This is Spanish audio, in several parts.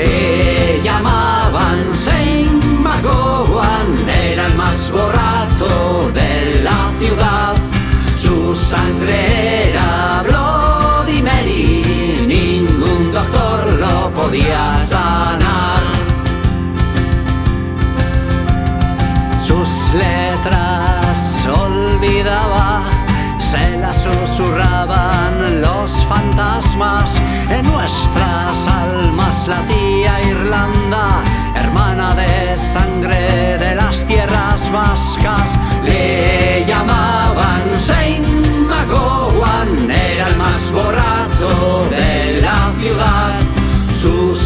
Le llamaban Saint McGowan, era el más borracho de la ciudad. Su sangre era Bloody Mary, ningún doctor lo podía sanar. Sus letras olvidaba, se las susurraban los fantasmas en nuestras almas latinas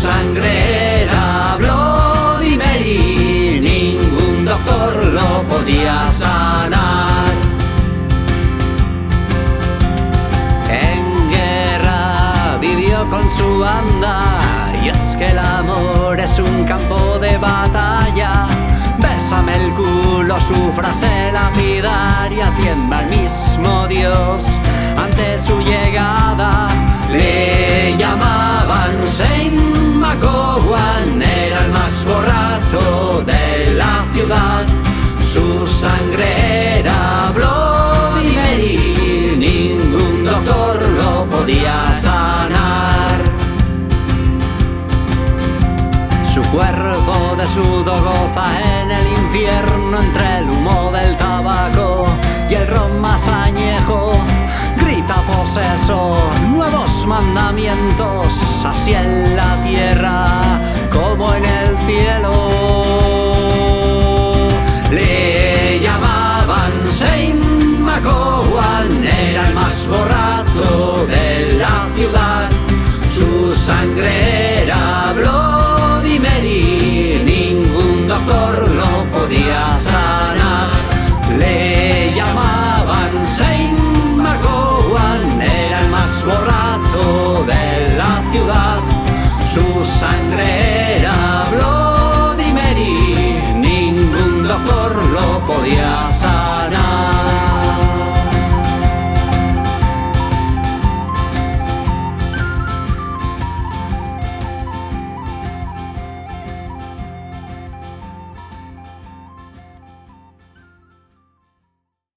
sangre era Bloody ningún doctor lo podía sanar. En guerra vivió con su banda, y es que el amor es un campo de batalla. Bésame el culo, su frase lapidaria, tiembla el mismo Dios podía sanar. Su cuerpo de sudo goza en el infierno entre el humo del tabaco y el ron más añejo. Grita poseso, nuevos mandamientos, así en la tierra como